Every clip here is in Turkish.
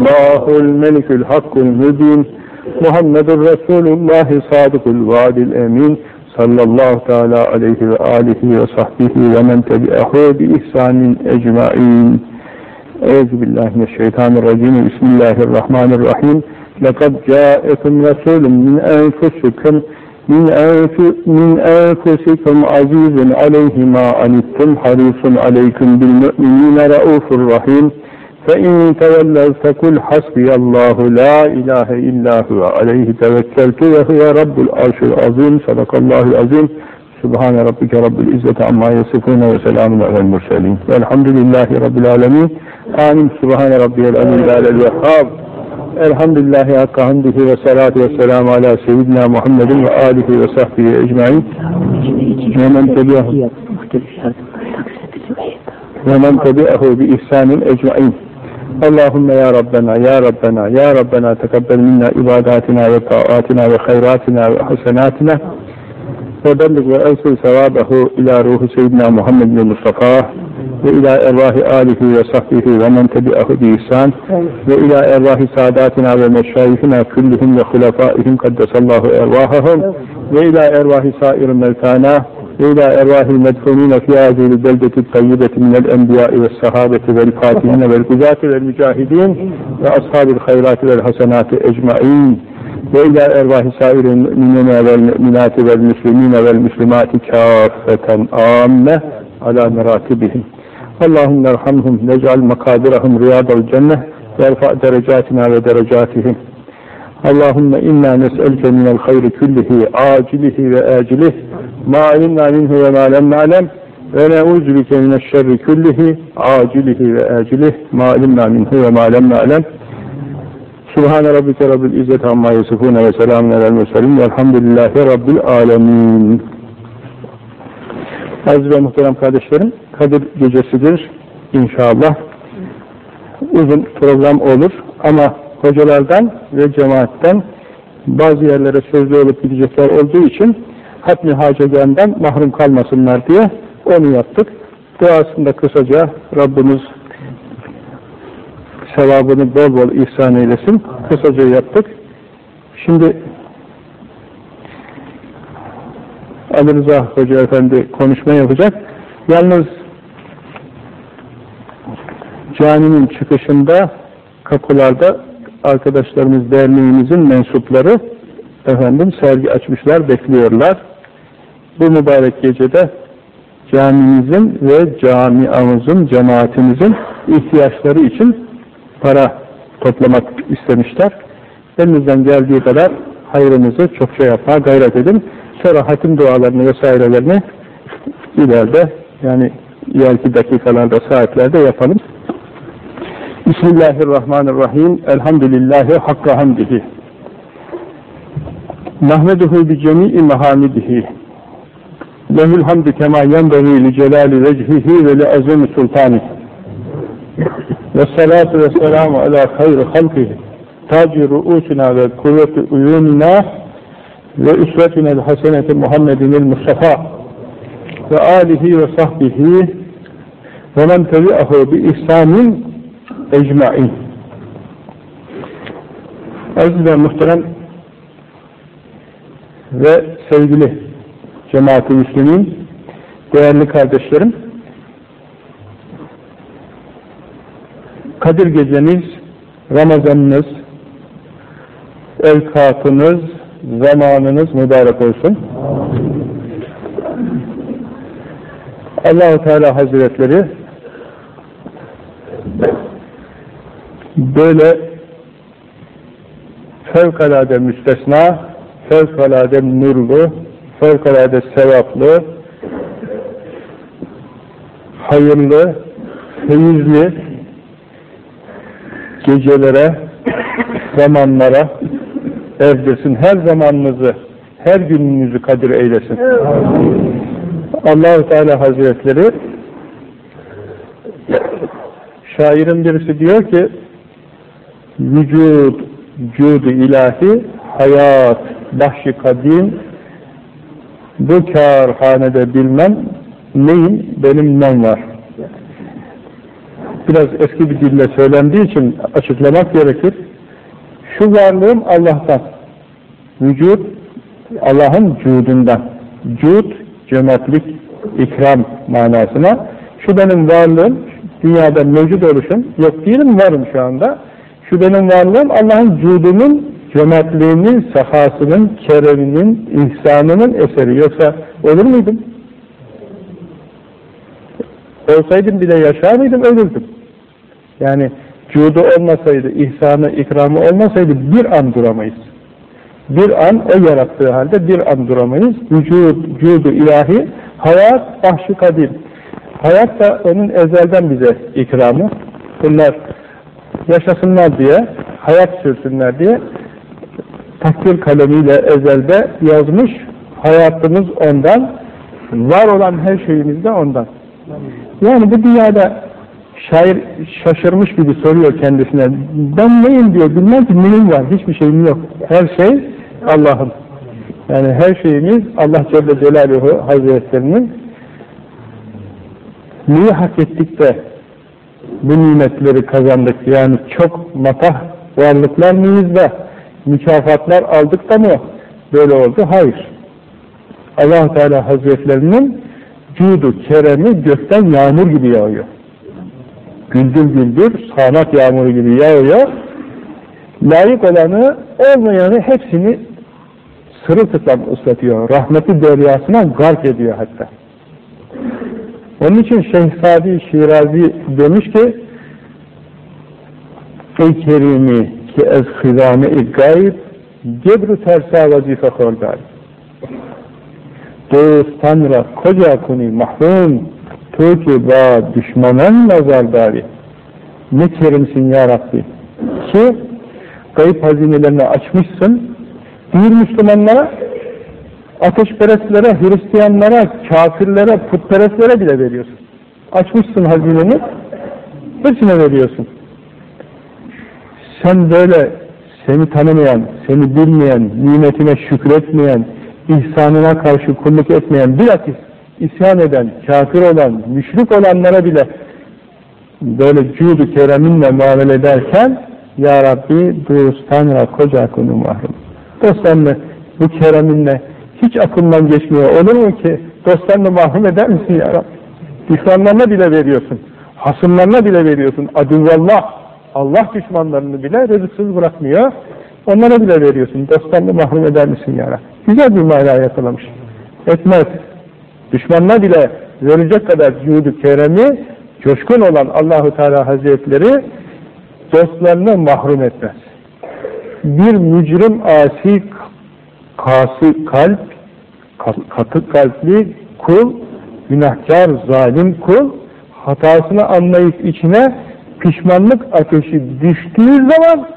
Allahul melikül hakkul mübin Muhammedur Resulullahi sadikul vaadil emin sallallahu teala aleyhi ve alihi ve sahbihi ve men tebi'ahu bi ihsanin ecmain. Euzubillahimineşşeytanirracim Bismillahirrahmanirrahim. Lekad câekum Resulüm min enfusikum min enfusikum azizun aleyhima anittum harisun aleyküm bil mü'minine raufur rahim حريص عليكم بالمؤمنين رؤوف رحيم فإن تولوا فقل حسبي الله لا إله إلا هو عليه توكلت وهو رب العرش العظيم صدق الله العظيم سبحان ربك رب العزة عما يصفون وسلام على المرسلين والحمد لله رب العالمين آمين سبحان ربي العلي الأعلى الوهاب الحمد لله حق حمده والصلاة والسلام على سيدنا محمد وآله وصحبه أجمعين ومن تبعه ومن تبعه بإحسان أجمعين اللهم يا ربنا يا ربنا يا ربنا تقبل منا عباداتنا وطاعاتنا وخيراتنا وحسناتنا. وبلغ وأوصل ثوابه إلى روح سيدنا محمد المصطفى وإلى أرواح آله وصحبه ومن تبعه بإحسان. وإلى أرواح ساداتنا ومشايخنا كلهم وخلفائهم قدس الله أرواحهم. وإلى أرواح سائر موتانا وإلى أرواح المدفونين في هذه البلدة الطيبة من الأنبياء والصحابة والفاتحين والقضاة والمجاهدين وأصحاب الخيرات والحسنات أجمعين وإلى أرواح سائر المؤمنين والمؤمنات والمسلمين والمسلمات كافة عامة على مراتبهم اللهم ارحمهم واجعل مقابرهم رياض الجنة وارفع درجاتنا ودرجاتهم اللهم إنا نسألك من الخير كله عاجله وآجله Ma alimna minhu ve ma lem na'lem ve ne'uzu bike mineşşerri küllihi acilihi ve acilih. Ma alimna minhu ve ma lem na'lem Subhane rabbike rabbil izzet amma yasifune ve selamun alel murselin. Velhamdülillahi rabbil Aziz ve muhterem kardeşlerim Kadir gecesidir inşallah. Uzun program olur ama hocalardan ve cemaatten bazı yerlere sözlü olup gidecekler olduğu için hatmi hacegandan mahrum kalmasınlar diye onu yaptık. Duasında kısaca Rabbimiz sevabını bol bol ihsan eylesin. Kısaca yaptık. Şimdi Ali Rıza Hoca Efendi konuşma yapacak. Yalnız caminin çıkışında kapılarda arkadaşlarımız derneğimizin mensupları efendim sergi açmışlar, bekliyorlar. Bu mübarek gecede camimizin ve camiamızın, cemaatimizin ihtiyaçları için para toplamak istemişler. Elinizden geldiği kadar hayrınızı çokça yapmaya gayret edin. Sonra hatim dualarını vesairelerini ileride yani ileriki dakikalarda, saatlerde yapalım. Bismillahirrahmanirrahim. Elhamdülillahi hakka hamdihi. Nahmeduhu bi cemi'i mahamidihi. Lehül hamdü kema yenbeği li celali vecihihi ve li azimi sultani. Ve salatu ve selamu ala hayri halkihi. Taci ruusina ve kuvveti uyumina ve üsvetine haseneti Muhammedin Mustafa ve alihi ve sahbihi ve men tebi'ahu bi ihsanin ecma'in. Aziz ve muhterem ve sevgili cemaat-i müslümin, değerli kardeşlerim, Kadir geceniz, Ramazanınız, evkatınız, zamanınız mübarek olsun. Allahu Teala Hazretleri böyle fevkalade müstesna, fevkalade nurlu, fevkalade sevaplı, hayırlı, feyizli gecelere, zamanlara erdirsin. Her zamanınızı, her gününüzü kadir eylesin. Allahu Teala Hazretleri şairin birisi diyor ki vücud, cudu ilahi, hayat, bahşi kadim bu kârhanede bilmem neyim, benim nem var. Biraz eski bir dille söylendiği için açıklamak gerekir. Şu varlığım Allah'tan. Vücut Allah'ın cudundan. Cud, cömertlik, ikram manasına. Şu benim varlığım, dünyada mevcut oluşum, yok değilim, varım şu anda. Şu benim varlığım Allah'ın cudunun, cömertliğinin, sahasının, kereminin, ihsanının eseri. Yoksa olur muydum? Olsaydım bile yaşar mıydım, ölürdüm. Yani cudu olmasaydı, ihsanı, ikramı olmasaydı bir an duramayız. Bir an o yarattığı halde bir an duramayız. Vücud, cudu ilahi, hayat, bahşi kadim. Hayat da onun ezelden bize ikramı. Bunlar yaşasınlar diye, hayat sürsünler diye takdir kalemiyle ezelde yazmış. Hayatımız ondan, var olan her şeyimiz de ondan. Yani bu dünyada şair şaşırmış gibi soruyor kendisine. Ben neyim diyor, bilmem ki neyim var, hiçbir şeyim yok. Her şey Allah'ın. Yani her şeyimiz Allah Celle Celaluhu Hazretlerinin neyi hak ettik de bu nimetleri kazandık? Yani çok matah varlıklar mıyız da mükafatlar aldık da mı böyle oldu? Hayır. allah Teala Hazretlerinin cudu, keremi gökten yağmur gibi yağıyor. Güldür güldür, sağanak yağmuru gibi yağıyor. Layık olanı, olmayanı hepsini sırıltıklam ıslatıyor. Rahmeti deryasına gark ediyor hatta. Onun için Şehzadi Şirazi demiş ki Ey kerimi ki ez hizame-i gayb gebru tersa vazife kordar. Dostan ra koca kuni mahrum tu ki ba düşmanan nazardari. Ne kerimsin ya Rabbi ki kayıp hazinelerini açmışsın değil Müslümanlara ateşperestlere, Hristiyanlara, kafirlere, putperestlere bile veriyorsun. Açmışsın hazineni, hepsine veriyorsun. Sen böyle seni tanımayan, seni bilmeyen, nimetine şükretmeyen, ihsanına karşı kulluk etmeyen, bilakis isyan eden, kafir olan, müşrik olanlara bile böyle cudu kereminle muamele ederken Ya Rabbi dostanla koca konu mahrum. Dostlarını bu kereminle hiç aklından geçmiyor. Olur mu ki dostlarını mahrum eder misin Ya Rabbi? Düşmanlarına bile veriyorsun. Hasımlarına bile veriyorsun. Aduvallah. Allah düşmanlarını bile rızıksız bırakmıyor. Onlara bile veriyorsun. Dostlarını mahrum eder misin ya Rabbi? Güzel bir mana yakalamış. Etmez. Düşmanına bile verecek kadar cuhudu keremi coşkun olan Allahu Teala Hazretleri dostlarını mahrum etmez. Bir mücrim asi kasi kalp katı kalpli kul günahkar zalim kul hatasını anlayıp içine pişmanlık ateşi düştüğü zaman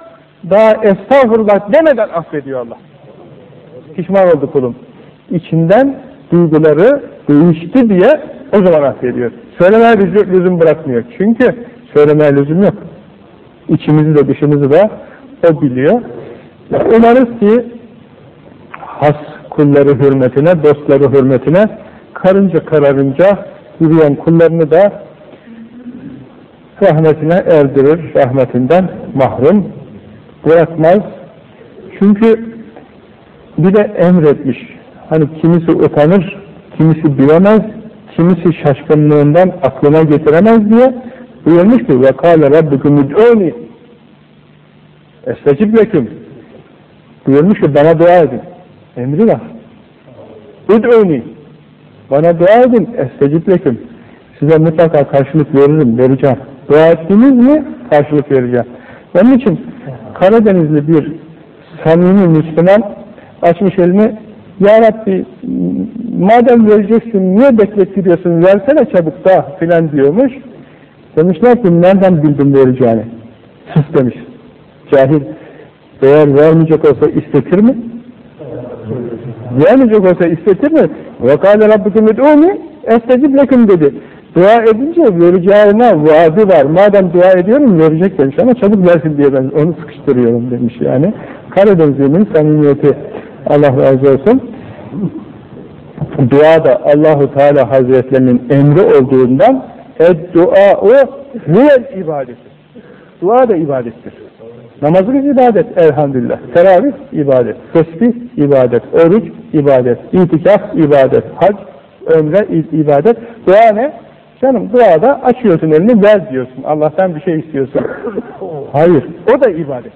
daha estağfurullah demeden affediyor Allah. Pişman oldu kulum. İçinden duyguları değişti diye o zaman affediyor. Söylemeye lüzum bırakmıyor. Çünkü söylemeye lüzum yok. İçimizi de dışımızı da o biliyor. Umarız ki has kulları hürmetine, dostları hürmetine karınca kararınca yürüyen kullarını da rahmetine erdirir, rahmetinden mahrum bırakmaz. Çünkü bir de emretmiş. Hani kimisi utanır, kimisi bilemez, kimisi şaşkınlığından aklına getiremez diye buyurmuş ki وَقَالَ رَبِّكُمْ اُدْعُونِ اَسْتَجِبْ لَكُمْ buyurmuş ki bana dua edin. Emri var. اُدْعُونِ bana dua edin, estecib leküm. Size mutlaka karşılık veririm, vereceğim. Dua ettiniz mi, karşılık vereceğim. Onun için Karadenizli bir samimi Müslüman açmış elini, Ya Rabbi madem vereceksin, niye beklettiriyorsun, versene çabuk da filan diyormuş. Demişler ki, nereden bildin vereceğini? Sus demiş. Cahil. Eğer vermeyecek olsa istetir mi? Vermeyecek olsa istetir mi? وَقَالَ رَبِّكُمْ اُدْعُونِ اَسْتَجِبْ لَكُمْ dedi. Dua edince vereceğine vaadi var. Madem dua ediyorum verecek demiş ama çabuk versin diye ben onu sıkıştırıyorum demiş yani. Karadenizli'nin samimiyeti Allah razı olsun. Dua da Allahu Teala Hazretlerinin emri olduğundan dua o huvel ibadeti. Dua da ibadettir. Namazımız ibadet elhamdülillah. Teravih ibadet. Tesbih ibadet. Oruç ibadet. İtikaf ibadet. Hac, ömre ibadet. Dua ne? Canım duada açıyorsun elini ver diyorsun. Allah'tan bir şey istiyorsun. Hayır. O da ibadet.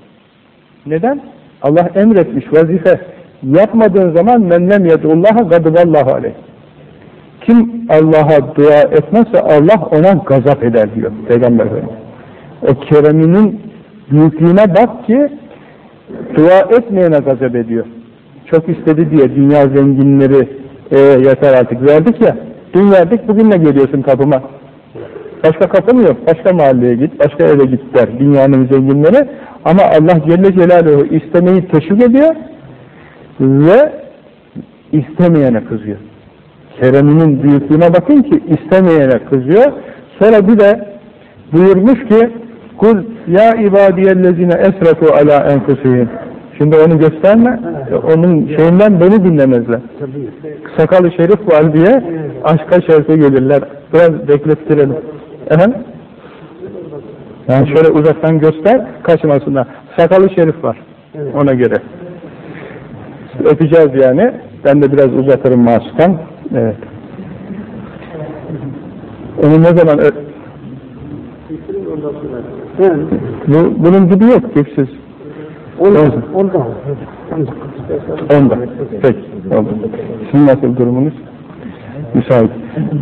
Neden? Allah emretmiş vazife. Yapmadığın zaman men lem yedullaha gadiballahu aleyh. Kim Allah'a dua etmezse Allah ona gazap eder diyor Peygamber Efendimiz. O kereminin büyüklüğüne bak ki dua etmeyene gazap ediyor. Çok istedi diye dünya zenginleri e, yeter artık verdik ya dün verdik bugünle geliyorsun kapıma. Başka kapı mı yok? Başka mahalleye git, başka eve git der dünyanın zenginleri. Ama Allah Celle Celaluhu istemeyi teşvik ediyor ve istemeyene kızıyor. Kereminin büyüklüğüne bakın ki istemeyene kızıyor. Sonra bir de buyurmuş ki Kul ya ibadiyellezine esrafu ala enfusihim. Şimdi onu gösterme, onun şeyinden beni dinlemezler. Sakalı şerif var diye aşka şerife gelirler. Biraz beklettirelim. Efendim? Yani şöyle uzaktan göster, kaçmasınlar. Sakalı şerif var. Ona göre. Öpeceğiz yani. Ben de biraz uzatırım masuktan. Evet. Onu ne zaman bu, bunun gibi yok dipsiz. Onda. Onda. Onda. Peki. Oldu. Sizin nasıl durumunuz? Müsait.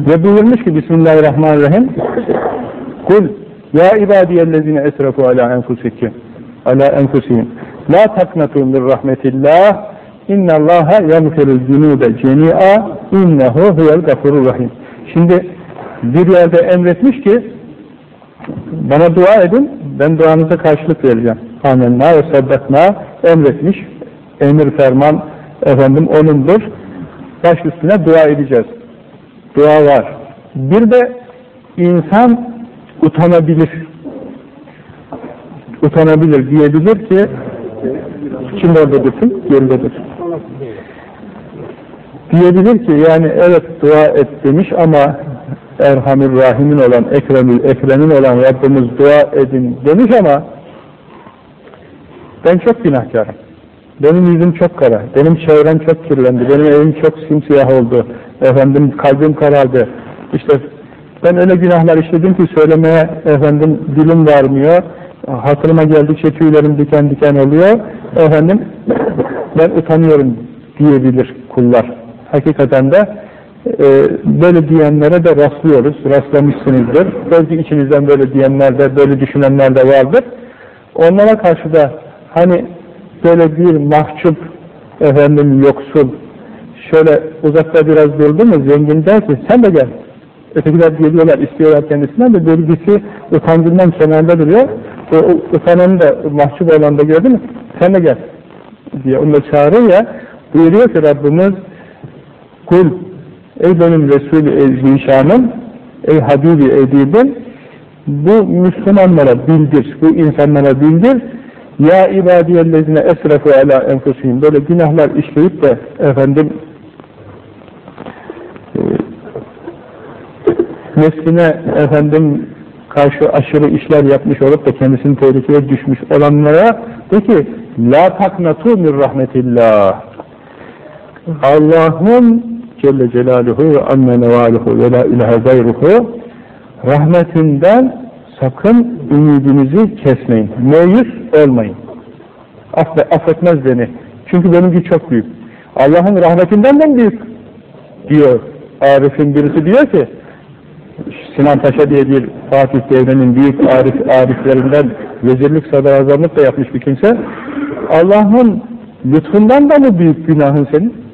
Ve buyurmuş ki Bismillahirrahmanirrahim Kul ya ibadiyellezine esrafu ala enfusikim ala enfusihim la taknatu min rahmetillah innallaha yagfirul zunude cemi'a innehu huvel gafurur rahim şimdi bir yerde emretmiş ki bana dua edin, ben duanıza karşılık vereceğim. Amenna ve saddakna emretmiş. Emir ferman efendim onundur. Baş üstüne dua edeceğiz. Dua var. Bir de insan utanabilir. Utanabilir diyebilir ki Şimdi orada dursun, geride dursun. Diyebilir ki yani evet dua et demiş ama Erhamir Rahim'in olan Ekremül Ekrem'in olan Rabbimiz dua edin demiş ama ben çok günahkarım. Benim yüzüm çok kara, benim çevrem çok kirlendi, benim evim çok simsiyah oldu, efendim kalbim karardı. İşte ben öyle günahlar işledim ki söylemeye efendim dilim varmıyor, hatırıma geldikçe tüylerim diken diken oluyor, efendim ben utanıyorum diyebilir kullar. Hakikaten de e, böyle diyenlere de rastlıyoruz, rastlamışsınızdır. Belki içinizden böyle diyenler de, böyle düşünenler de vardır. Onlara karşı da hani böyle bir mahcup, efendim yoksul, şöyle uzakta biraz durdu mu zengin der ki sen de gel. Ötekiler geliyorlar, istiyorlar kendisinden de bölgesi utancından kenarda duruyor. O utanan da mahcup olan da gördü mü? Sen de gel diye onu çağırıyor ya. Buyuruyor ki Rabbimiz kul ey benim Resul-i Zişanım ey Habibi Edibim bu Müslümanlara bildir, bu insanlara bildir. Ya ibadiyellezine esrefu ala enfusihim. Böyle günahlar işleyip de efendim e, nefsine efendim karşı aşırı işler yapmış olup da kendisini tehlikeye düşmüş olanlara de ki la taknatu min rahmetillah. Allah'ın Celle Celaluhu ve amme nevaluhu ve la ilahe gayruhu rahmetinden sakın ümidinizi kesmeyin. Meyus olmayın. Affe, affetmez beni. Çünkü benimki çok büyük. Allah'ın rahmetinden de büyük diyor. Arif'in birisi diyor ki Sinan Paşa diye bir Fatih Devri'nin büyük arif, ariflerinden vezirlik sadrazamlık da yapmış bir kimse. Allah'ın lütfundan da mı büyük günahın senin?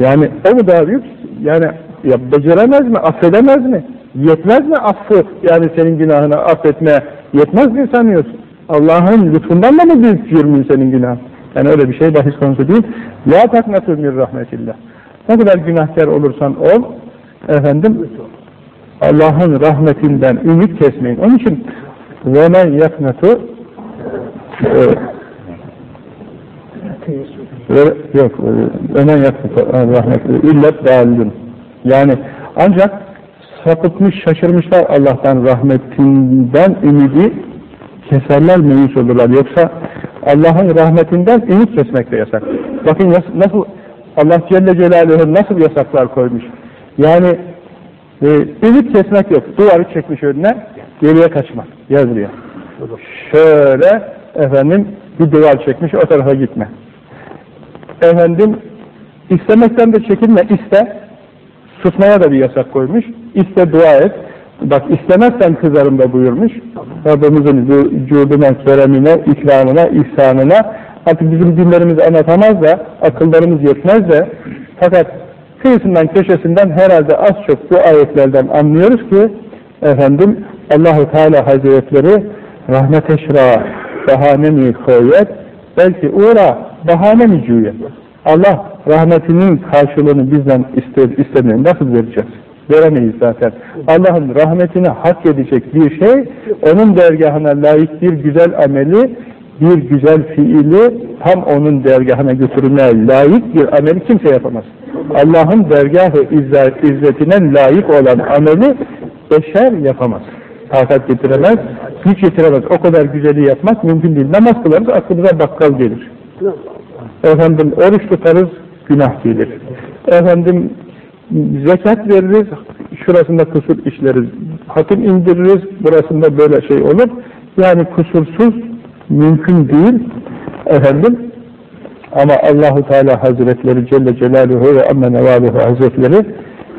Yani o mu daha büyük? Yani ya beceremez mi? Affedemez mi? Yetmez mi affı? Yani senin günahını affetmeye yetmez mi sanıyorsun? Allah'ın lütfundan da mı büyük cürmün senin günahın? Yani öyle bir şey bahis konusu değil. La taknatü min rahmetillah. Ne kadar günahkar olursan ol, efendim, Allah'ın rahmetinden ümit kesmeyin. Onun için وَمَنْ يَقْنَتُ yok, önen yakıtı rahmetli, illet dâlün. Yani ancak sapıtmış, şaşırmışlar Allah'tan rahmetinden ümidi keserler, meyus olurlar. Yoksa Allah'ın rahmetinden ümit kesmek de yasak. Bakın nasıl Allah Celle Celaluhu nasıl yasaklar koymuş. Yani e, ümit kesmek yok. Duvarı çekmiş önüne, geriye kaçma yazılıyor. Şöyle efendim bir duvar çekmiş, o tarafa gitme. Efendim istemekten de çekinme, iste. Susmaya da bir yasak koymuş. İste dua et. Bak istemezsen kızarım da buyurmuş. Rabbimizin cuduna, keremine, ikramına, ihsanına artık bizim dillerimiz anlatamaz da, akıllarımız yetmez de fakat kıyısından, köşesinden herhalde az çok bu ayetlerden anlıyoruz ki efendim Allahu Teala Hazretleri rahmet eşra bahane mi koyet belki uğra bahane mi cüyet Allah rahmetinin karşılığını bizden ister, istemiyor. Nasıl vereceğiz? Veremeyiz zaten. Allah'ın rahmetini hak edecek bir şey, onun dergahına layık bir güzel ameli, bir güzel fiili tam onun dergahına götürmeye layık bir ameli kimse yapamaz. Allah'ın dergahı izzetine layık olan ameli beşer yapamaz. Takat getiremez, güç getiremez. O kadar güzeli yapmak mümkün değil. Namaz kılarız, aklımıza bakkal gelir. Efendim oruç tutarız, günah gelir. Efendim zekat veririz, şurasında kusur işleriz. Hatim indiririz, burasında böyle şey olur. Yani kusursuz mümkün değil. Efendim ama Allahu Teala Hazretleri Celle Celaluhu ve Amme Nevaluhu Hazretleri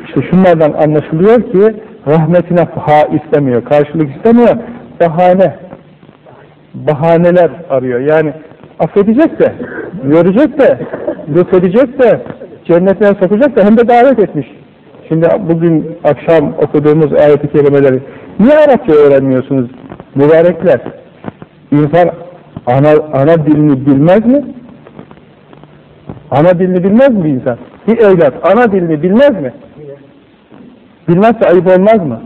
işte şunlardan anlaşılıyor ki rahmetine ha istemiyor, karşılık istemiyor, bahane bahaneler arıyor. Yani affedecek de, görecek de, lütfedecek de, cennetine sokacak da hem de davet etmiş. Şimdi bugün akşam okuduğumuz ayet-i kerimeleri niye Arapça öğrenmiyorsunuz mübarekler? İnsan ana, ana dilini bilmez mi? Ana dilini bilmez mi bir insan? Bir evlat ana dilini bilmez mi? Bilmezse ayıp olmaz mı?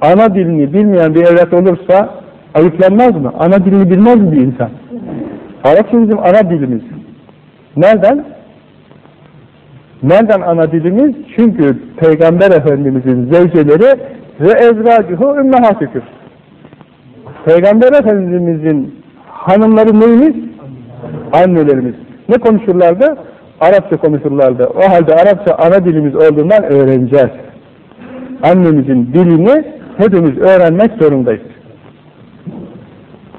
Ana dilini bilmeyen bir evlat olursa ayıplanmaz mı? Ana dilini bilmez mi bir insan? Arapça bizim ana dilimiz. Nereden? Nereden ana dilimiz? Çünkü Peygamber Efendimizin zevceleri ve ezvacuhu ümmehatükür. Peygamber Efendimizin hanımları neyimiz? Annelerimiz. Ne konuşurlardı? Arapça konuşurlardı. O halde Arapça ana dilimiz olduğundan öğreneceğiz. Annemizin dilini hepimiz öğrenmek zorundayız.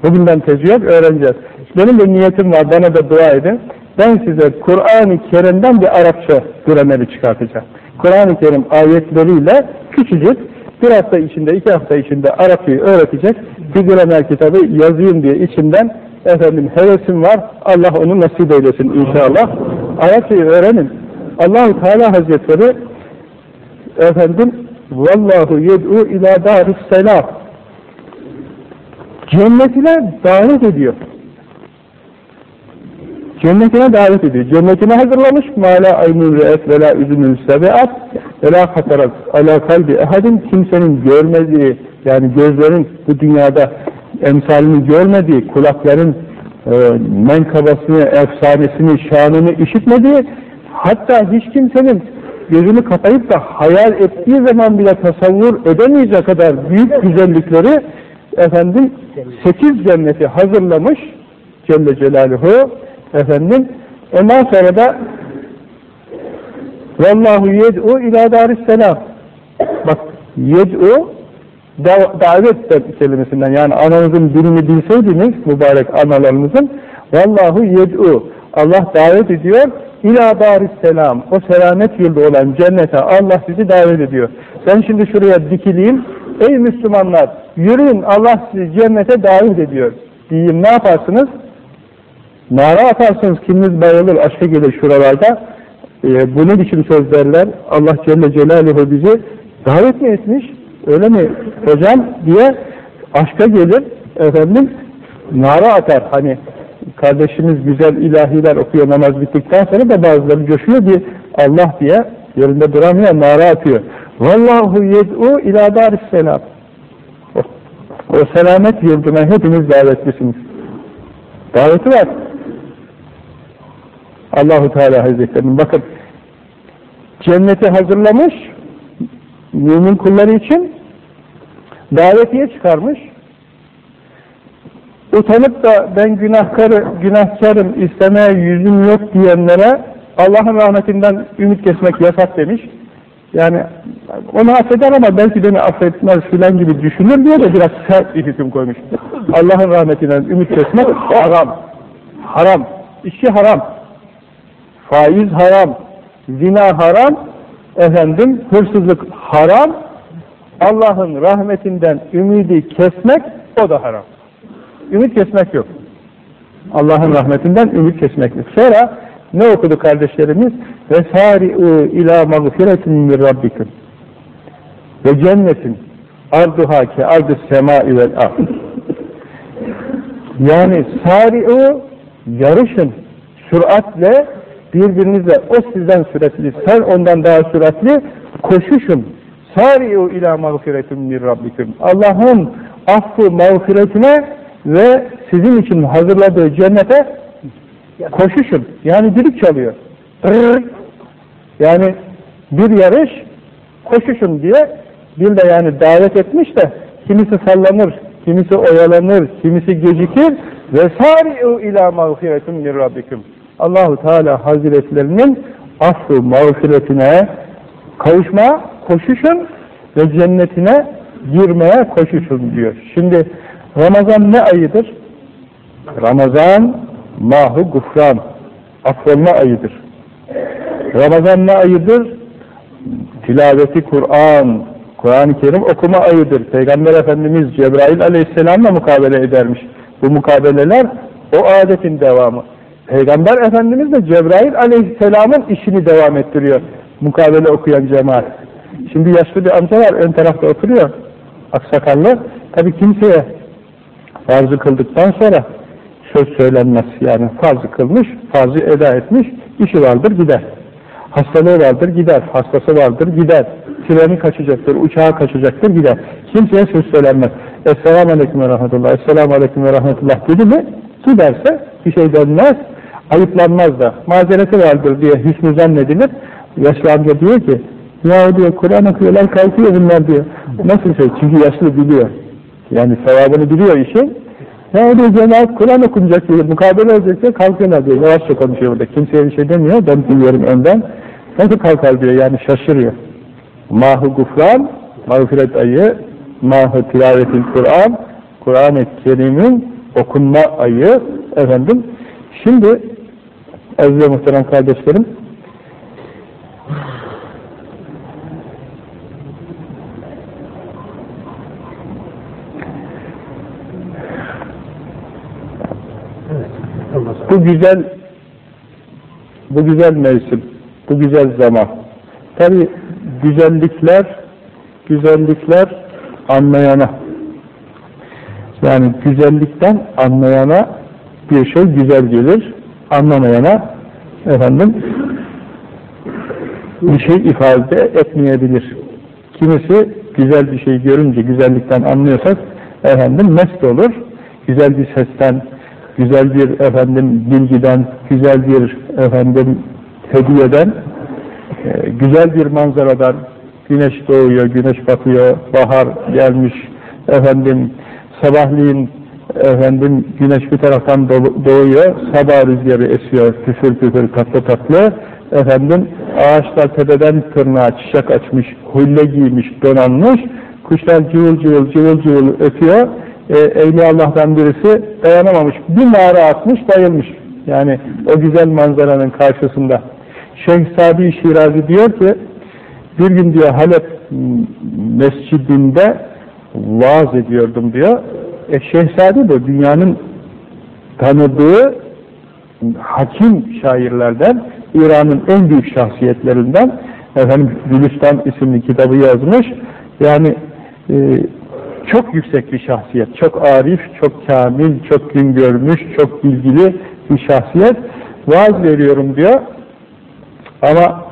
Bugünden tezi yok, öğreneceğiz. Benim de niyetim var, bana da dua edin. Ben size Kur'an-ı Kerim'den bir Arapça grameri çıkartacağım. Kur'an-ı Kerim ayetleriyle küçücük, bir hafta içinde, iki hafta içinde Arapçayı öğretecek bir gramer kitabı yazayım diye içimden efendim hevesim var. Allah onu nasip eylesin inşallah. Arapçayı öğrenin. Allahu Teala Hazretleri efendim vallahu yed'u ila daris selam cennetine davet ediyor. Cennetine davet ediyor. Cennetine hazırlamış. Mâlâ aynûn re'et ve lâ üzünün sebeat ve lâ hatarat alâ kalbi ehadin kimsenin görmediği yani gözlerin bu dünyada emsalini görmediği, kulakların e, menkabasını, efsanesini, şanını işitmediği hatta hiç kimsenin gözünü kapayıp da hayal ettiği zaman bile tasavvur edemeyecek kadar büyük güzellikleri efendim sekiz cenneti hazırlamış Celle Celaluhu efendim ondan sonra da Vallahu yed'u ila darisselam bak yed'u da davet de kelimesinden yani ananızın dilini bilseydiniz mübarek analarımızın Vallahu yed'u. Allah davet ediyor ila darisselam o selamet yurdu olan cennete Allah sizi davet ediyor. Ben şimdi şuraya dikileyim. Ey Müslümanlar yürüyün Allah sizi cennete davet ediyor. Diyeyim ne yaparsınız? Nara atarsınız kiminiz bayılır aşka gelir şuralarda. Ee, bu ne biçim söz derler? Allah Celle Celaluhu bizi davet mi etmiş öyle mi? Hocam diye aşka gelir efendim nara atar. Hani kardeşimiz güzel ilahiler okuyor namaz bittikten sonra da bazıları coşuyor bir Allah diye yerinde duramıyor nara atıyor. Vallahu yed'u ila darisselam o, o selamet yurduna hepiniz davetlisiniz. Daveti var Allahu Teala Hazretlerinin bakın cenneti hazırlamış mümin kulları için davetiye çıkarmış utanıp da ben günahkarı, günahkarım istemeye yüzüm yok diyenlere Allah'ın rahmetinden ümit kesmek yasak demiş. Yani onu affeder ama belki beni affetmez filan gibi düşünür diye de biraz sert bir hüküm koymuş. Allah'ın rahmetinden ümit kesmek haram. Haram. İşi haram. Faiz haram. Zina haram. Efendim hırsızlık haram. Allah'ın rahmetinden ümidi kesmek o da haram. Ümit kesmek yok. Allah'ın rahmetinden ümit kesmek yok. Sonra ne okudu kardeşlerimiz? Ve sari'u ila mağfiretin min rabbikum ve cennetin arduha ke ardı semai vel. Yani sari'u yarışın süratle birbirinizle o sizden süratli sen ondan daha süratli koşuşun. Sari'u ila mağfiretin min rabbikum. Allah'ın affı mağfiretine ve sizin için hazırladığı cennete koşuşun. Yani dilik çalıyor. Yani bir yarış koşuşun diye bir de yani davet etmiş de kimisi sallanır, kimisi oyalanır, kimisi gecikir ve sari'u ila mağfiretin min rabbikum. Allahu Teala Hazretlerinin affı mağfiretine kavuşma koşuşun ve cennetine girmeye koşuşun diyor. Şimdi Ramazan ne ayıdır? Ramazan mahu gufran, affolma ayıdır. Ramazan ne ayıdır? Tilaveti Kur'an, Kur'an-ı Kerim okuma ayıdır. Peygamber Efendimiz Cebrail aleyhisselamla mukabele edermiş. Bu mukabeleler o adetin devamı. Peygamber Efendimiz de Cebrail aleyhisselamın işini devam ettiriyor. Mukabele okuyan cemaat. Şimdi yaşlı bir amca var ön tarafta oturuyor. Aksakallı. Tabi kimseye farzı kıldıktan sonra söz söylenmez. Yani farzı kılmış, farzı eda etmiş, işi vardır gider. Hastalığı vardır gider, hastası vardır gider. Treni kaçacaktır, uçağa kaçacaktır gider. Kimseye söz söylenmez. Esselamu Aleyküm ve Rahmetullah, Esselamu Aleyküm ve Rahmetullah dedi mi giderse bir şey denmez, ayıplanmaz da. Mazereti vardır diye hüsnü zannedilir. Yaşlı amca diyor ki, ya diyor Kur'an okuyorlar kalkıyor bunlar diyor. Nasıl şey? Çünkü yaşlı biliyor. Yani sevabını biliyor işin. Ya diyor cemaat Kur'an okunacak diyor, mukabele diyor, kalkıyorlar diyor. Yavaşça konuşuyor burada. Kimseye bir şey demiyor, ben duyuyorum önden. Nasıl kalkar diyor, yani şaşırıyor. Mahu gufran, mağfiret ayı, mahu tilavetil Kur'an, Kur'an-ı Kerim'in okunma ayı, efendim. Şimdi, aziz ve muhterem kardeşlerim, bu güzel bu güzel mevsim, bu güzel zaman. Tabi güzellikler, güzellikler anlayana, yani güzellikten anlayana bir şey güzel gelir, anlamayana efendim bir şey ifade etmeyebilir. Kimisi güzel bir şey görünce güzellikten anlıyorsak efendim mest olur. Güzel bir sesten, güzel bir efendim bilgiden, güzel bir efendim hediyeden, e, güzel bir manzaradan, güneş doğuyor, güneş batıyor, bahar gelmiş, efendim sabahleyin efendim güneş bir taraftan doğuyor, sabah rüzgarı esiyor, püfür püfür tatlı tatlı, efendim ağaçlar tepeden tırnağa çiçek açmış, hulle giymiş, donanmış, kuşlar cıvıl cıvıl cıvıl cıvıl ötüyor, e, Evliya Allah'tan birisi dayanamamış, bir nara atmış, bayılmış. Yani o güzel manzaranın karşısında. Şeyh Sabi Şirazi diyor ki, bir gün diyor Halep mescidinde vaaz ediyordum diyor. E, Şehzade de dünyanın tanıdığı hakim şairlerden, İran'ın en büyük şahsiyetlerinden efendim Gülistan isimli kitabı yazmış. Yani e, çok yüksek bir şahsiyet, çok arif, çok kamil, çok gün görmüş, çok bilgili bir şahsiyet. Vaaz veriyorum diyor. Ama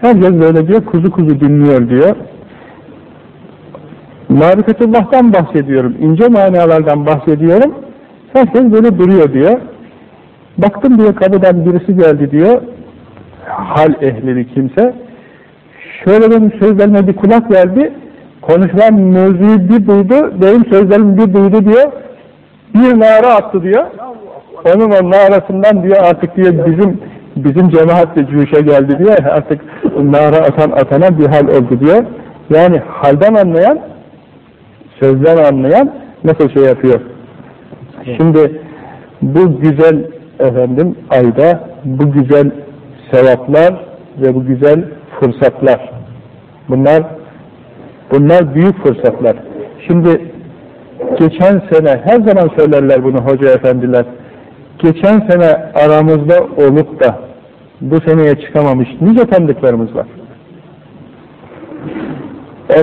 herkes böyle diyor, kuzu kuzu dinliyor diyor. Marifetullah'tan bahsediyorum, ince manalardan bahsediyorum. Herkes böyle duruyor diyor. Baktım diyor kapıdan birisi geldi diyor. Hal ehli bir kimse. Şöyle benim sözlerime bir kulak verdi. Konuşulan mevzuyu bir duydu, benim sözlerimi bir duydu diyor. Bir nara attı diyor. Onun o narasından diyor artık diyor bizim bizim cemaat de cüşe geldi diyor. Artık nara atan atana bir hal oldu diyor. Yani halden anlayan sözden anlayan nasıl şey yapıyor? Şimdi bu güzel efendim ayda bu güzel sevaplar ve bu güzel fırsatlar bunlar bunlar büyük fırsatlar. Şimdi geçen sene her zaman söylerler bunu hoca efendiler. Geçen sene aramızda olup da bu seneye çıkamamış nice tanıdıklarımız var.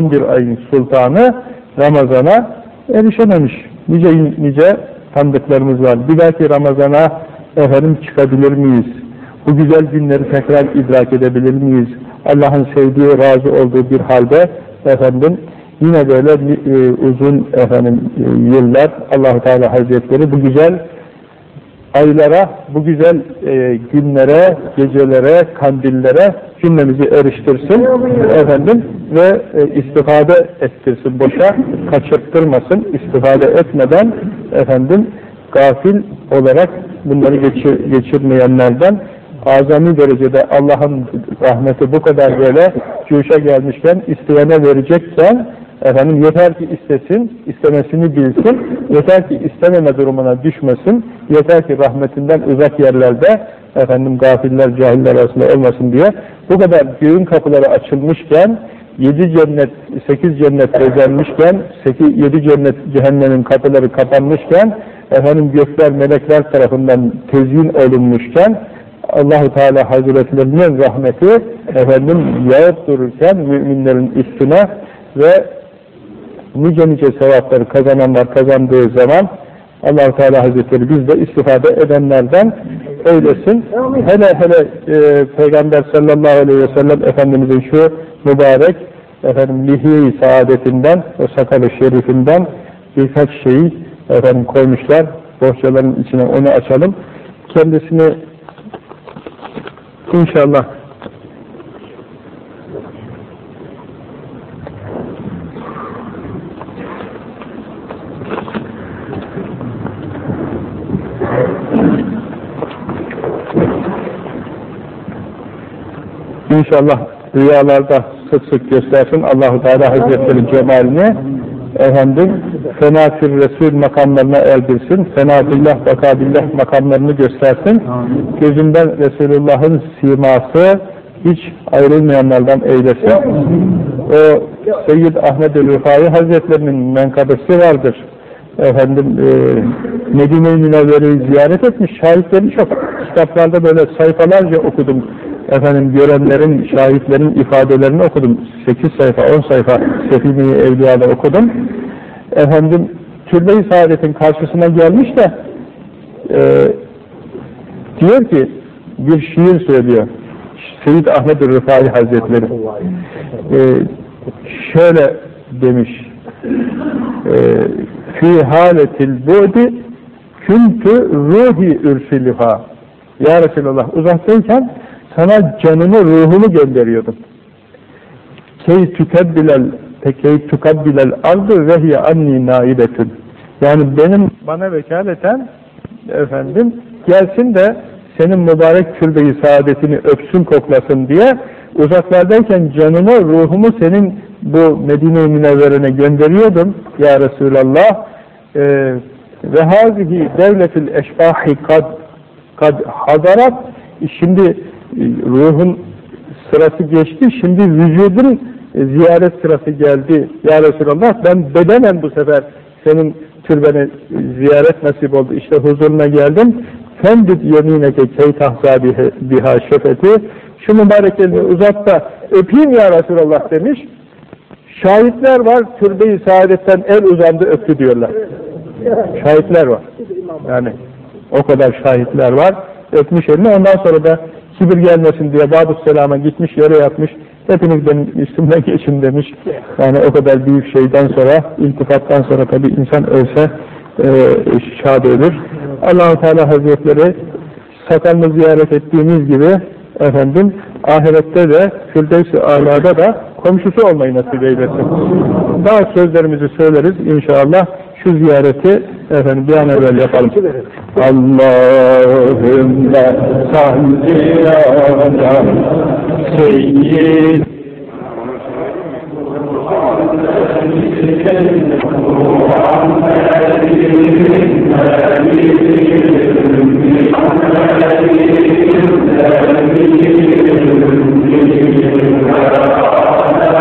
11 ayın sultanı Ramazan'a erişememiş. Nice nice tanıdıklarımız var. Bir dahaki Ramazan'a efendim çıkabilir miyiz? Bu güzel günleri tekrar idrak edebilir miyiz? Allah'ın sevdiği, razı olduğu bir halde efendim yine böyle e, uzun efendim e, yıllar Allahu Teala Hazretleri bu güzel aylara, bu güzel e, günlere, gecelere, kandillere cümlemizi eriştirsin efendim ve e, istifade ettirsin boşa, kaçırttırmasın, istifade etmeden efendim gafil olarak bunları geçir, geçirmeyenlerden azami derecede Allah'ın rahmeti bu kadar böyle cuşa gelmişken isteyene verecekken efendim yeter ki istesin, istemesini bilsin, yeter ki istememe durumuna düşmesin, yeter ki rahmetinden uzak yerlerde efendim gafiller, cahiller arasında olmasın diye. Bu kadar göğün kapıları açılmışken yedi cennet, sekiz cennet özenmişken, yedi cennet cehennemin kapıları kapanmışken, efendim gökler, melekler tarafından tezyin olunmuşken, Allahu Teala Hazretlerinin rahmeti efendim yağıp dururken müminlerin üstüne ve nice nice sevapları kazananlar kazandığı zaman allah Teala Hazretleri biz de istifade edenlerden eylesin. Hele hele e, Peygamber sallallahu aleyhi ve sellem Efendimizin şu mübarek efendim lihiye-i saadetinden, o sakalı şerifinden birkaç şeyi efendim koymuşlar. Bohçaların içine onu açalım. kendisini inşallah İnşallah rüyalarda sık sık göstersin. Allahu Teala Hazretleri cemalini efendim fenafir Resul makamlarına erdirsin fenafillah vakabillah makamlarını göstersin. Gözünden Resulullah'ın siması hiç ayrılmayanlardan eylesin. O Seyyid Ahmet el-Rifai Hazretlerinin menkabesi vardır. Efendim e, Medine-i Münevvere'yi ziyaret etmiş. Şahitleri çok. Kitaplarda böyle sayfalarca okudum efendim görenlerin, şahitlerin ifadelerini okudum. 8 sayfa, 10 sayfa Sefine-i Evliya'da okudum. Efendim, Türbe-i Saadet'in karşısına gelmiş de e, diyor ki, bir şiir söylüyor. Seyyid Ahmet Rıfai Hazretleri. E, şöyle demiş, e, fi haletil budi küntü ruhi ürsilüha ya Resulallah uzaktayken sana canını, ruhunu gönderiyordum. Key tükebbilel key tükebbilel ardı ve hiye anni naidetün. Yani benim bana vekaleten efendim gelsin de senin mübarek türbeyi saadetini öpsün koklasın diye uzaklardayken canımı, ruhumu senin bu Medine-i Münevvere'ne gönderiyordum ya Resulallah. Ee, ve hazihi devletil eşbahi kad, kad hadarat şimdi ruhun sırası geçti, şimdi vücudun ziyaret sırası geldi. Ya Resulallah ben bedenen bu sefer senin türbene ziyaret nasip oldu. İşte huzuruna geldim. Fendit yemineke key tahza biha şefeti. Şu mübarek elini uzat da öpeyim ya Resulallah demiş. Şahitler var, türbe-i saadetten el uzandı öptü diyorlar. Şahitler var. Yani o kadar şahitler var. Öpmüş elini ondan sonra da kibir gelmesin diye Babus Selam'a gitmiş yere yatmış. Hepiniz benim üstümden geçin demiş. Yani o kadar büyük şeyden sonra, iltifattan sonra tabi insan ölse e, şad ölür. allah Teala Hazretleri sakalını ziyaret ettiğimiz gibi efendim ahirette de Firdevs-i da komşusu olmayı nasip eylesin. Daha sözlerimizi söyleriz inşallah şu ziyareti efendim bir an evvel yapalım. Allahümme salli ala seyyid Muhammedin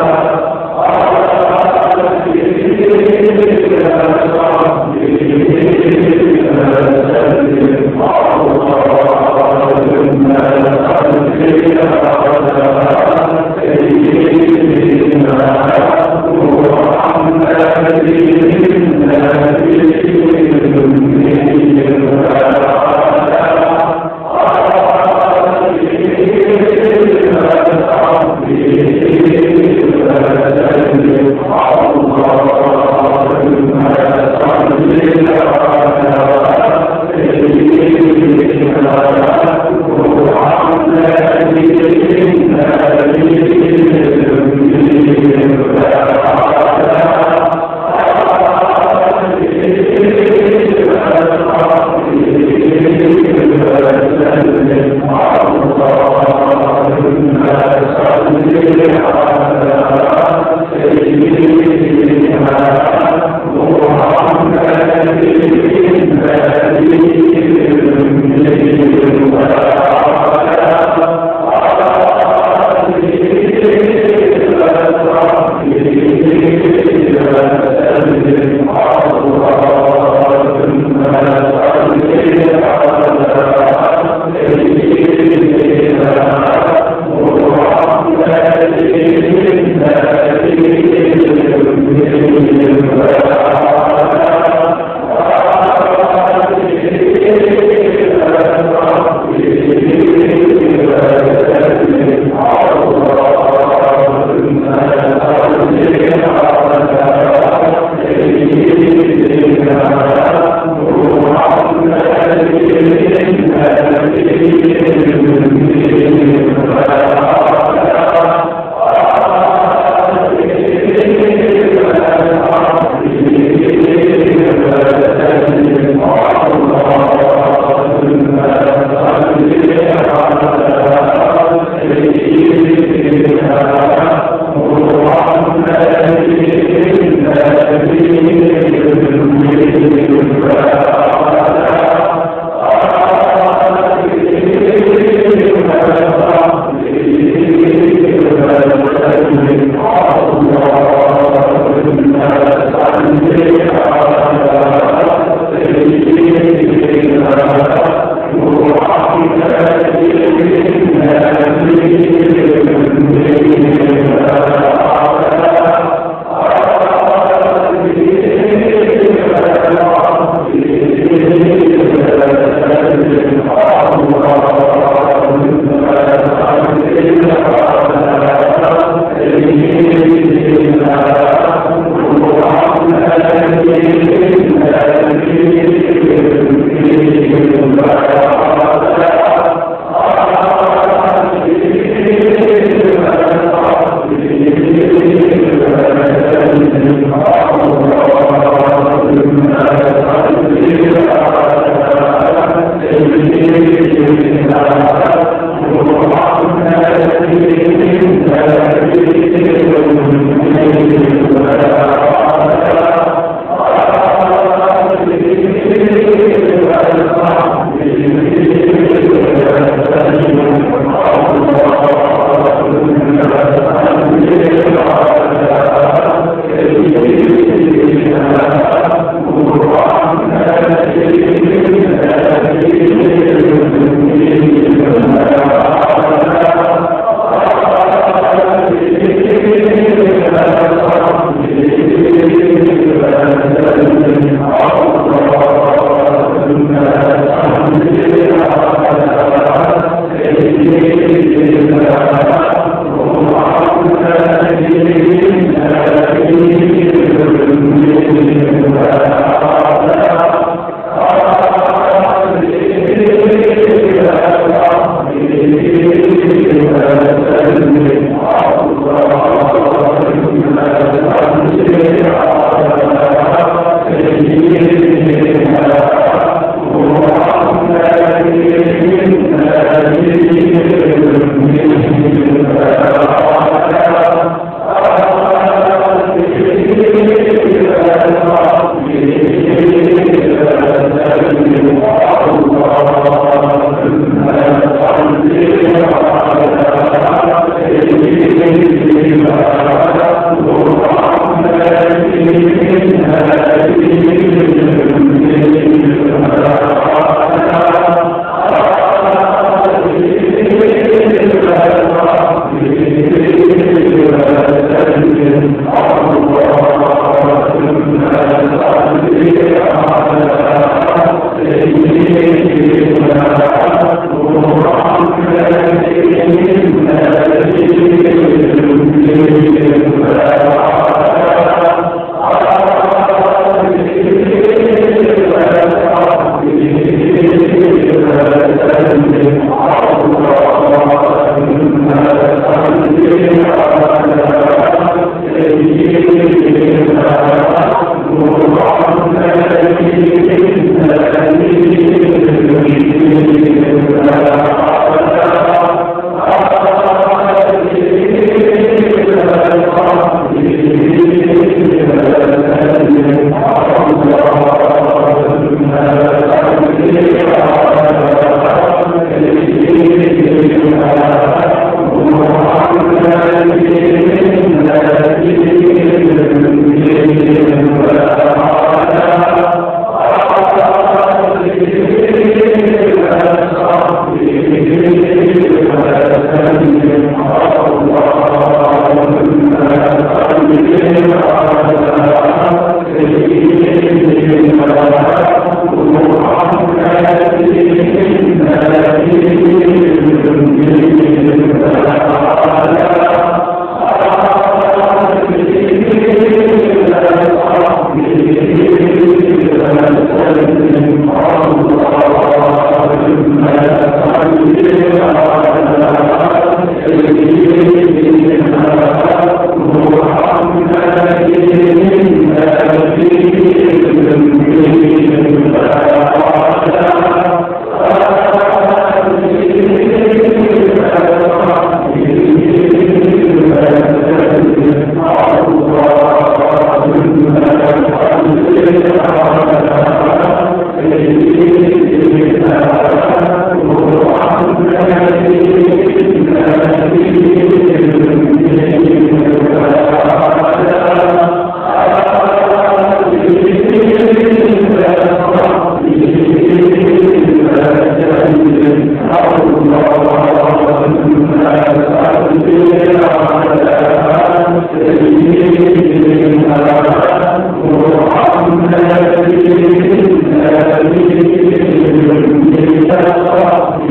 ¡Gracias!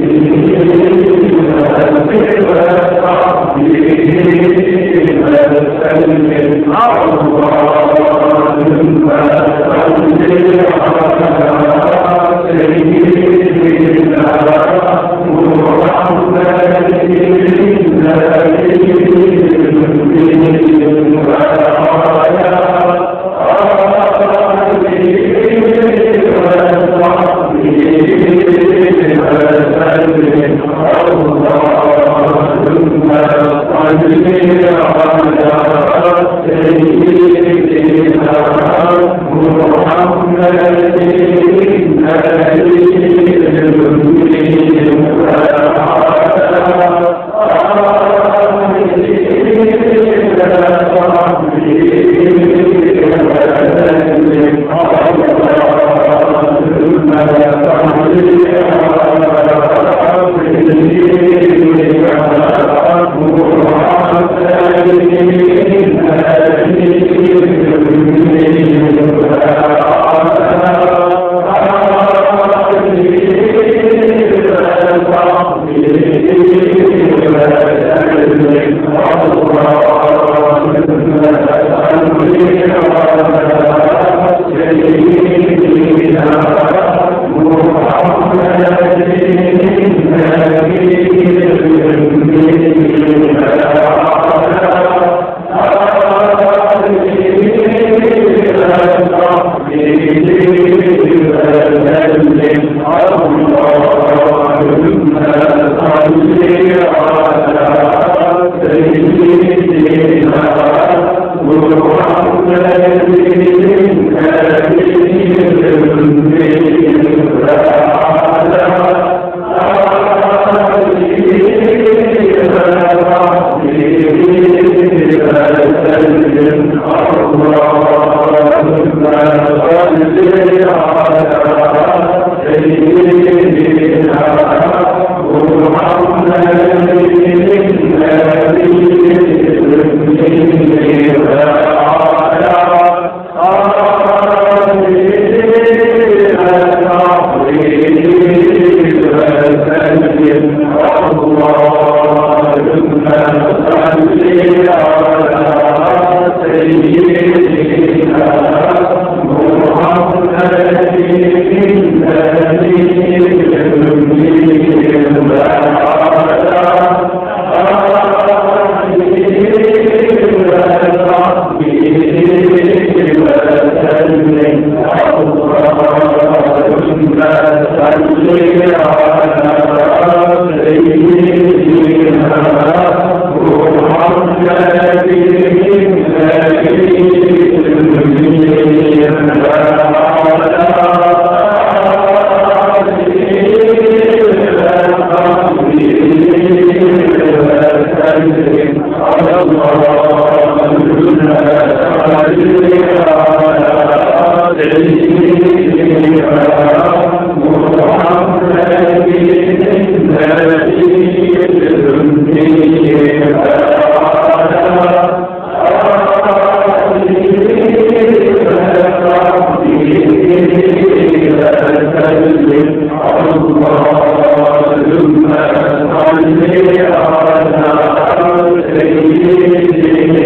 Thank you.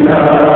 Gracias.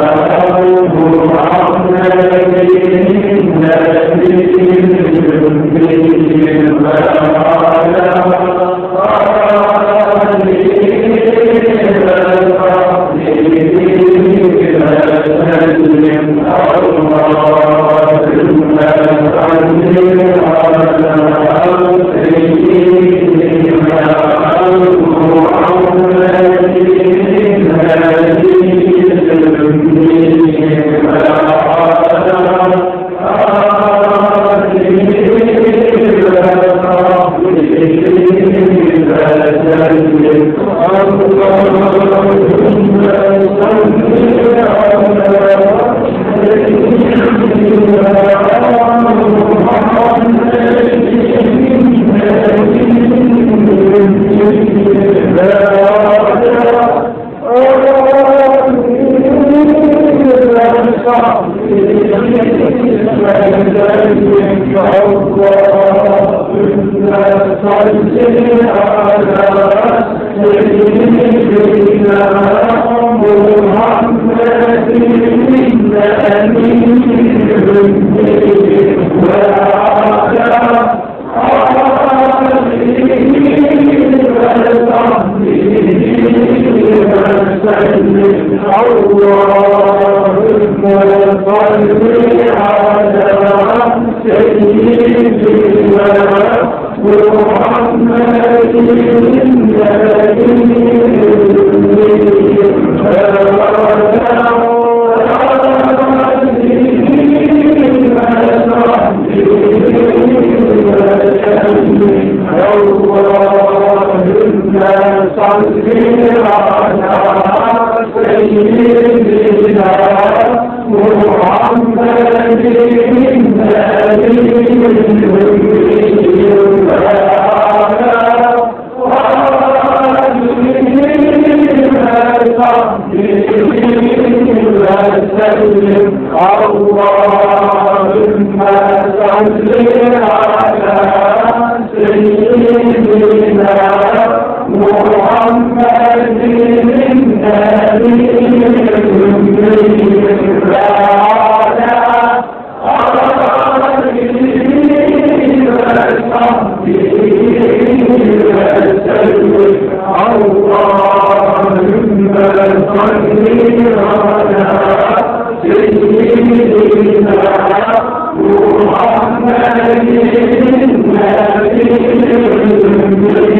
فأخذهم أخذا صلي على سيدنا محمد النبي الأمي اللهم صل محمد نبي على آله وصحبه وسلم اللهم صل على سيدنا محمد النبي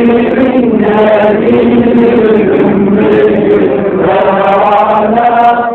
النبي الأمي وعلى